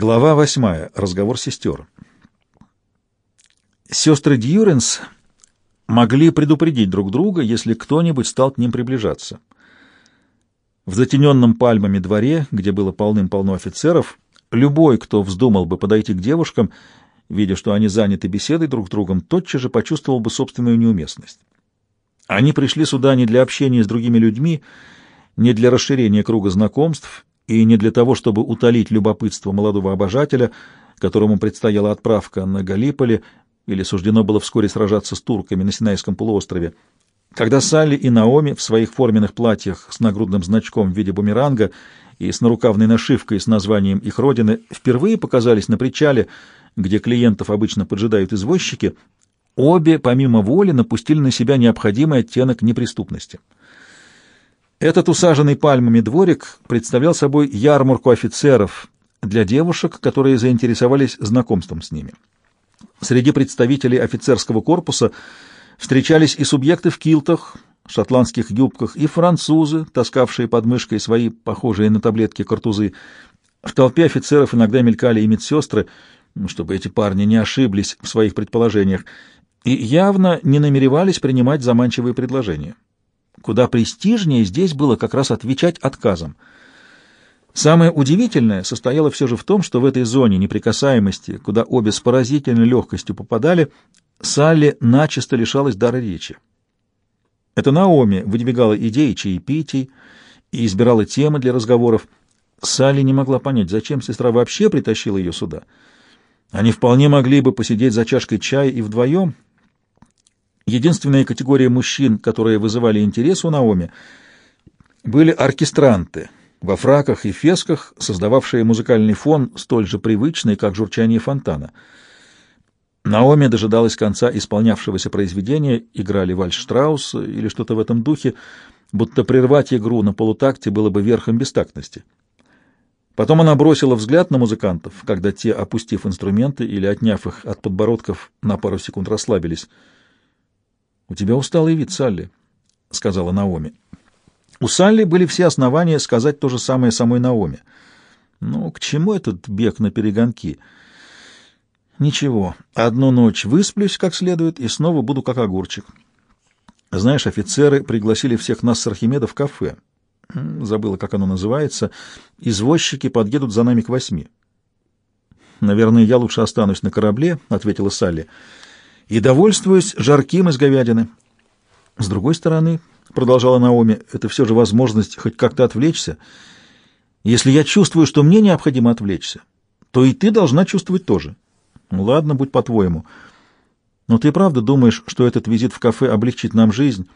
Глава восьмая. Разговор сестер. Сестры Дьюренс могли предупредить друг друга, если кто-нибудь стал к ним приближаться. В затененном пальмами дворе, где было полным-полно офицеров, любой, кто вздумал бы подойти к девушкам, видя, что они заняты беседой друг с другом, тотчас же почувствовал бы собственную неуместность. Они пришли сюда не для общения с другими людьми, не для расширения круга знакомств и не для того, чтобы утолить любопытство молодого обожателя, которому предстояла отправка на Галиполи или суждено было вскоре сражаться с турками на Синайском полуострове. Когда Салли и Наоми в своих форменных платьях с нагрудным значком в виде бумеранга и с нарукавной нашивкой с названием их родины впервые показались на причале, где клиентов обычно поджидают извозчики, обе, помимо воли, напустили на себя необходимый оттенок неприступности. Этот усаженный пальмами дворик представлял собой ярмарку офицеров для девушек, которые заинтересовались знакомством с ними. Среди представителей офицерского корпуса встречались и субъекты в килтах, шотландских юбках, и французы, таскавшие под мышкой свои, похожие на таблетки, картузы. В толпе офицеров иногда мелькали и медсестры, чтобы эти парни не ошиблись в своих предположениях, и явно не намеревались принимать заманчивые предложения. Куда престижнее здесь было как раз отвечать отказом. Самое удивительное состояло все же в том, что в этой зоне неприкасаемости, куда обе с поразительной легкостью попадали, Салли начисто лишалась дара речи. Это Наоми выдвигала идеи чаепитий и избирала темы для разговоров. Салли не могла понять, зачем сестра вообще притащила ее сюда. Они вполне могли бы посидеть за чашкой чая и вдвоем, Единственная категория мужчин, которые вызывали интерес у Наоми, были оркестранты во фраках и фесках, создававшие музыкальный фон, столь же привычный, как журчание фонтана. Наоми дожидалась конца исполнявшегося произведения, играли вальс Штрауса или что-то в этом духе, будто прервать игру на полутакте было бы верхом бестактности. Потом она бросила взгляд на музыкантов, когда те, опустив инструменты или отняв их от подбородков, на пару секунд расслабились — «У тебя усталый вид, Салли», — сказала Наоми. У Салли были все основания сказать то же самое самой Наоми. «Ну, к чему этот бег на перегонки?» «Ничего, одну ночь высплюсь как следует и снова буду как огурчик». Знаешь, офицеры пригласили всех нас с Архимеда в кафе. Забыла, как оно называется. Извозчики подъедут за нами к восьми. «Наверное, я лучше останусь на корабле», — ответила Салли. «Салли» и довольствуюсь жарким из говядины. С другой стороны, — продолжала Наоми, — это все же возможность хоть как-то отвлечься. Если я чувствую, что мне необходимо отвлечься, то и ты должна чувствовать тоже. Ну ладно, будь по-твоему. Но ты правда думаешь, что этот визит в кафе облегчит нам жизнь,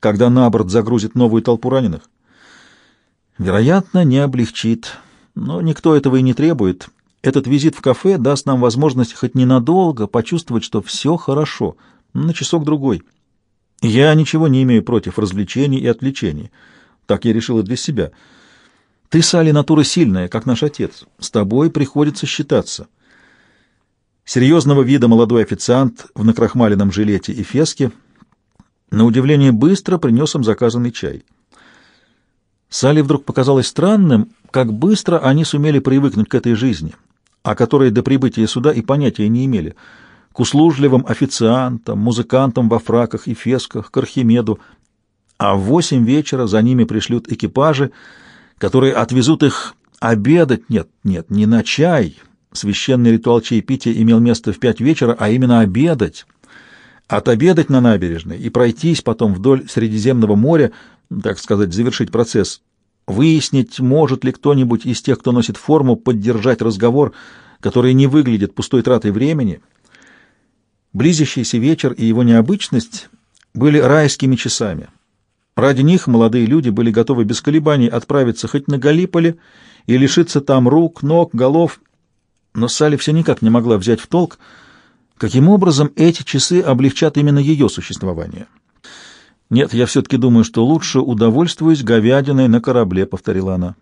когда на борт загрузит новую толпу раненых? Вероятно, не облегчит, но никто этого и не требует. Этот визит в кафе даст нам возможность хоть ненадолго почувствовать, что все хорошо, на часок-другой. Я ничего не имею против развлечений и отвлечений. Так я решила для себя. Ты, Салли, натура сильная, как наш отец. С тобой приходится считаться. Серьезного вида молодой официант в накрахмаленном жилете и феске на удивление быстро принес им заказанный чай. Салли вдруг показалось странным, как быстро они сумели привыкнуть к этой жизни, о которой до прибытия сюда и понятия не имели, к услужливым официантам, музыкантам во фраках и фесках, к Архимеду, а в восемь вечера за ними пришлют экипажи, которые отвезут их обедать, нет, нет, не на чай, священный ритуал чаепития имел место в пять вечера, а именно обедать, отобедать на набережной и пройтись потом вдоль Средиземного моря, так сказать, завершить процесс выяснить, может ли кто-нибудь из тех, кто носит форму, поддержать разговор, который не выглядит пустой тратой времени. Близящийся вечер и его необычность были райскими часами. Ради них молодые люди были готовы без колебаний отправиться хоть на Галиполи и лишиться там рук, ног, голов. Но Салли все никак не могла взять в толк, каким образом эти часы облегчат именно ее существование. «Нет, я все-таки думаю, что лучше удовольствуюсь говядиной на корабле», — повторила она.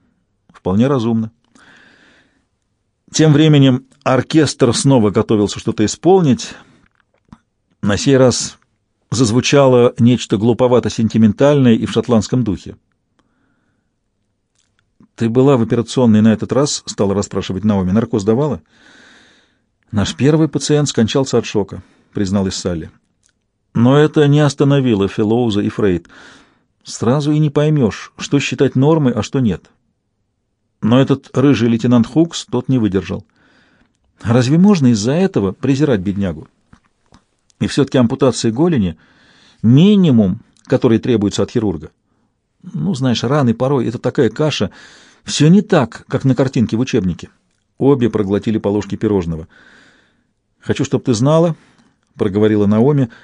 «Вполне разумно». Тем временем оркестр снова готовился что-то исполнить. На сей раз зазвучало нечто глуповато-сентиментальное и в шотландском духе. «Ты была в операционной на этот раз?» — стала расспрашивать Наоми. «Наркоз давала?» «Наш первый пациент скончался от шока», — призналась Салли. Но это не остановило Филоуза и Фрейд. Сразу и не поймешь, что считать нормой, а что нет. Но этот рыжий лейтенант Хукс тот не выдержал. Разве можно из-за этого презирать беднягу? И все-таки ампутация голени — минимум, который требуется от хирурга. Ну, знаешь, раны порой — это такая каша. Все не так, как на картинке в учебнике. Обе проглотили по ложке пирожного. «Хочу, чтобы ты знала», — проговорила Наоми, —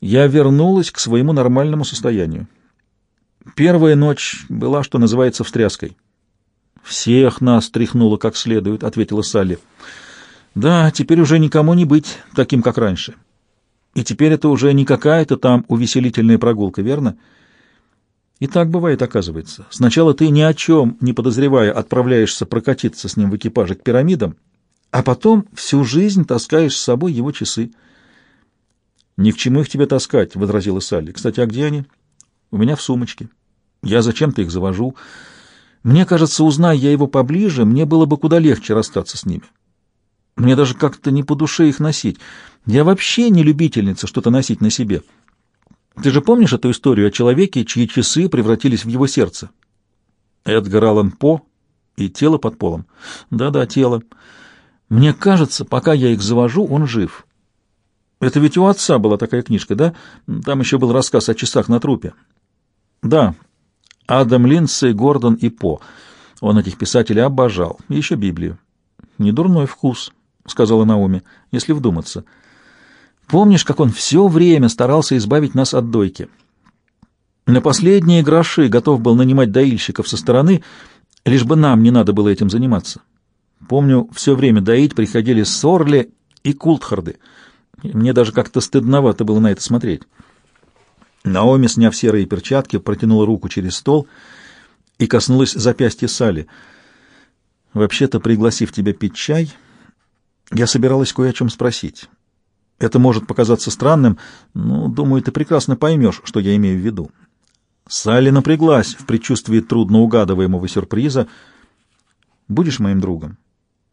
«я вернулась к своему нормальному состоянию. Первая ночь была, что называется, встряской». «Всех нас тряхнуло как следует», — ответила Салли. «Да, теперь уже никому не быть таким, как раньше. И теперь это уже не какая-то там увеселительная прогулка, верно?» И так бывает, оказывается. Сначала ты ни о чем, не подозревая, отправляешься прокатиться с ним в экипаже к пирамидам, а потом всю жизнь таскаешь с собой его часы. «Ни к чему их тебе таскать», — возразила Салли. «Кстати, а где они?» «У меня в сумочке. Я зачем-то их завожу. Мне кажется, узнай я его поближе, мне было бы куда легче расстаться с ними. Мне даже как-то не по душе их носить. Я вообще не любительница что-то носить на себе». Ты же помнишь эту историю о человеке, чьи часы превратились в его сердце? Эдгар Аллан По и тело под полом. Да-да, тело. Мне кажется, пока я их завожу, он жив. Это ведь у отца была такая книжка, да? Там еще был рассказ о часах на трупе. Да, Адам Линдсей, Гордон и По. Он этих писателей обожал. еще Библию. Недурной вкус, сказала Наоми, если вдуматься. — Помнишь, как он все время старался избавить нас от дойки? На последние гроши готов был нанимать доильщиков со стороны, лишь бы нам не надо было этим заниматься. Помню, все время доить приходили Сорли и Култхарды. Мне даже как-то стыдновато было на это смотреть. Наоми, сняв серые перчатки, протянула руку через стол и коснулась запястья Сали. «Вообще-то, пригласив тебя пить чай, я собиралась кое о чем спросить». Это может показаться странным, но, думаю, ты прекрасно поймешь, что я имею в виду. Салли напряглась в предчувствии трудно угадываемого сюрприза. «Будешь моим другом?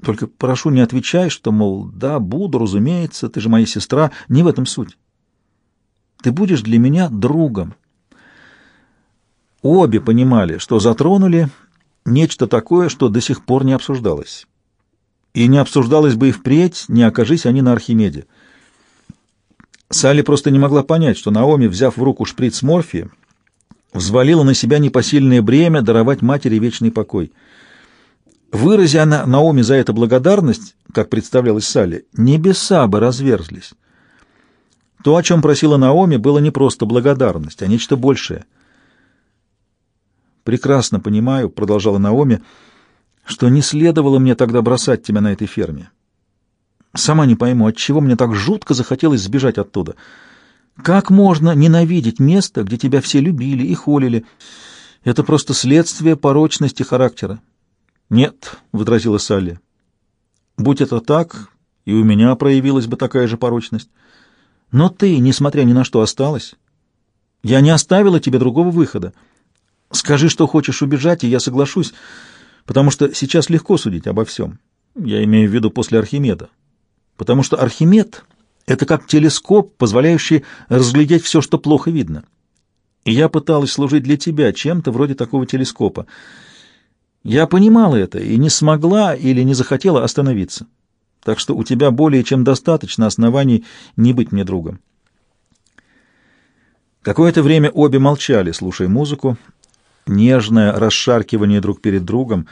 Только прошу, не отвечай, что, мол, да, буду, разумеется, ты же моя сестра. Не в этом суть. Ты будешь для меня другом». Обе понимали, что затронули нечто такое, что до сих пор не обсуждалось. И не обсуждалось бы и впредь, не окажись они на Архимеде. Салли просто не могла понять, что Наоми, взяв в руку шприц морфия, взвалила на себя непосильное бремя даровать матери вечный покой. Вырази она Наоми за это благодарность, как представлялось Салли, небеса бы разверзлись. То, о чем просила Наоми, было не просто благодарность, а нечто большее. «Прекрасно понимаю», — продолжала Наоми, — «что не следовало мне тогда бросать тебя на этой ферме. Сама не пойму, от чего мне так жутко захотелось сбежать оттуда. Как можно ненавидеть место, где тебя все любили и холили? Это просто следствие порочности характера. Нет, — возразила Салли. Будь это так, и у меня проявилась бы такая же порочность. Но ты, несмотря ни на что, осталась. Я не оставила тебе другого выхода. Скажи, что хочешь убежать, и я соглашусь, потому что сейчас легко судить обо всем. Я имею в виду после Архимеда потому что Архимед — это как телескоп, позволяющий разглядеть все, что плохо видно. И я пыталась служить для тебя чем-то вроде такого телескопа. Я понимала это и не смогла или не захотела остановиться. Так что у тебя более чем достаточно оснований не быть мне другом. Какое-то время обе молчали, слушая музыку. Нежное расшаркивание друг перед другом.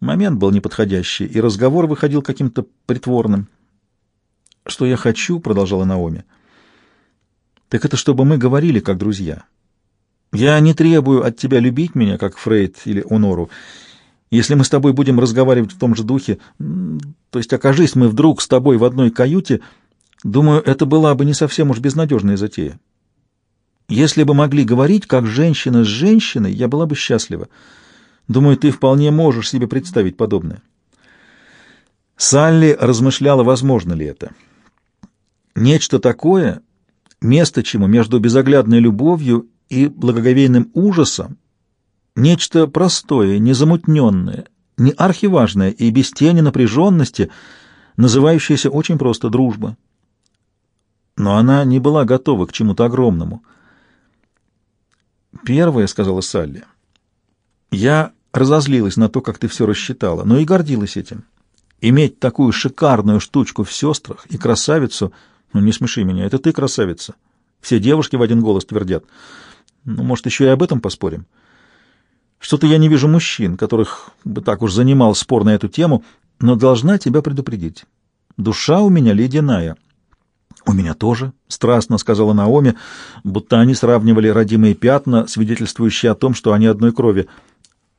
Момент был неподходящий, и разговор выходил каким-то притворным. «Что я хочу», — продолжала Наоми, — «так это чтобы мы говорили как друзья. Я не требую от тебя любить меня, как Фрейд или Онору. Если мы с тобой будем разговаривать в том же духе, то есть окажись мы вдруг с тобой в одной каюте, думаю, это была бы не совсем уж безнадежная затея. Если бы могли говорить как женщина с женщиной, я была бы счастлива. Думаю, ты вполне можешь себе представить подобное». Салли размышляла, возможно ли это. Нечто такое, место чему между безоглядной любовью и благоговейным ужасом Нечто простое, незамутненное, не архиважное и без тени напряженности, называющееся очень просто дружба. Но она не была готова к чему-то огромному. «Первое», — сказала Салли, — «я разозлилась на то, как ты все рассчитала, но и гордилась этим. Иметь такую шикарную штучку в сестрах и красавицу, ну не смеши меня, это ты красавица. Все девушки в один голос твердят. Ну, может, еще и об этом поспорим?» Что-то я не вижу мужчин, которых бы так уж занимал спор на эту тему, но должна тебя предупредить. Душа у меня ледяная. У меня тоже, страстно сказала Наоми, будто они сравнивали родимые пятна, свидетельствующие о том, что они одной крови.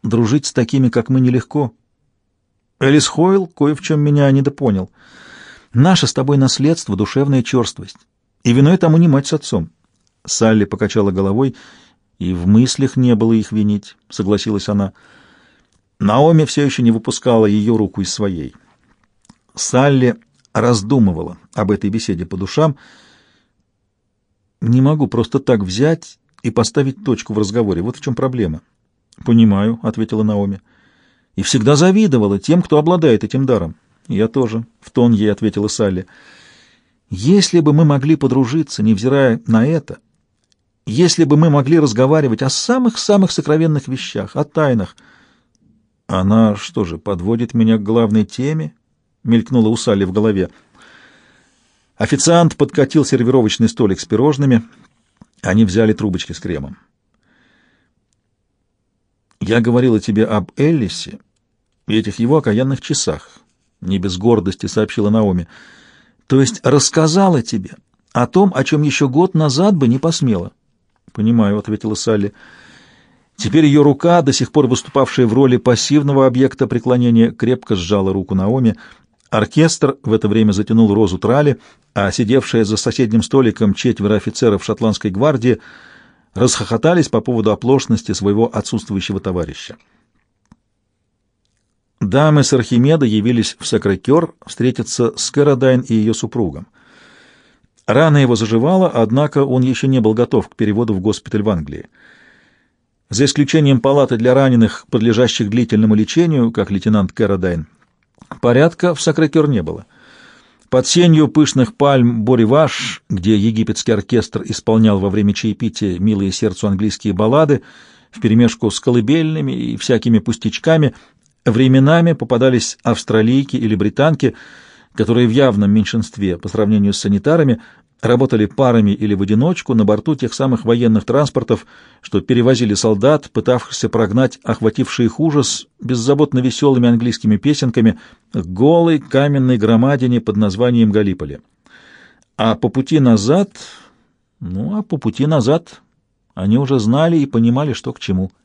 Дружить с такими, как мы, нелегко. Элис Хойл кое в чем меня недопонял. Наше с тобой наследство — душевная черствость. И виной тому не мать с отцом. Салли покачала головой — и в мыслях не было их винить, — согласилась она. Наоми все еще не выпускала ее руку из своей. Салли раздумывала об этой беседе по душам. «Не могу просто так взять и поставить точку в разговоре. Вот в чем проблема». «Понимаю», — ответила Наоми. «И всегда завидовала тем, кто обладает этим даром». «Я тоже», — в тон ей ответила Салли. «Если бы мы могли подружиться, невзирая на это...» если бы мы могли разговаривать о самых-самых сокровенных вещах, о тайнах. Она что же, подводит меня к главной теме? Мелькнула у Салли в голове. Официант подкатил сервировочный столик с пирожными. Они взяли трубочки с кремом. Я говорила тебе об Эллисе и этих его окаянных часах, не без гордости сообщила Наоми. То есть рассказала тебе о том, о чем еще год назад бы не посмела. «Понимаю», — ответила Салли. Теперь ее рука, до сих пор выступавшая в роли пассивного объекта преклонения, крепко сжала руку Наоми. Оркестр в это время затянул Розу Трали, а сидевшая за соседним столиком четверо офицеров шотландской гвардии расхохотались по поводу оплошности своего отсутствующего товарища. Дамы с Архимеда явились в Сакре-Кер встретиться с Кэродайн и ее супругом. Рана его заживала, однако он еще не был готов к переводу в госпиталь в Англии. За исключением палаты для раненых, подлежащих длительному лечению, как лейтенант Кэродайн, порядка в Сакре-Кер не было. Под сенью пышных пальм Бо Риваж, где египетский оркестр исполнял во время чаепития милые сердцу английские баллады, вперемешку с колыбельными и всякими пустячками, временами попадались австралийки или британки, которые в явном меньшинстве по сравнению с санитарами работали парами или в одиночку на борту тех самых военных транспортов, что перевозили солдат, пытавшихся прогнать охвативший их ужас беззаботно веселыми английскими песенками к голой каменной громадине под названием Галиполи. А по пути назад, ну, а по пути назад они уже знали и понимали, что к чему —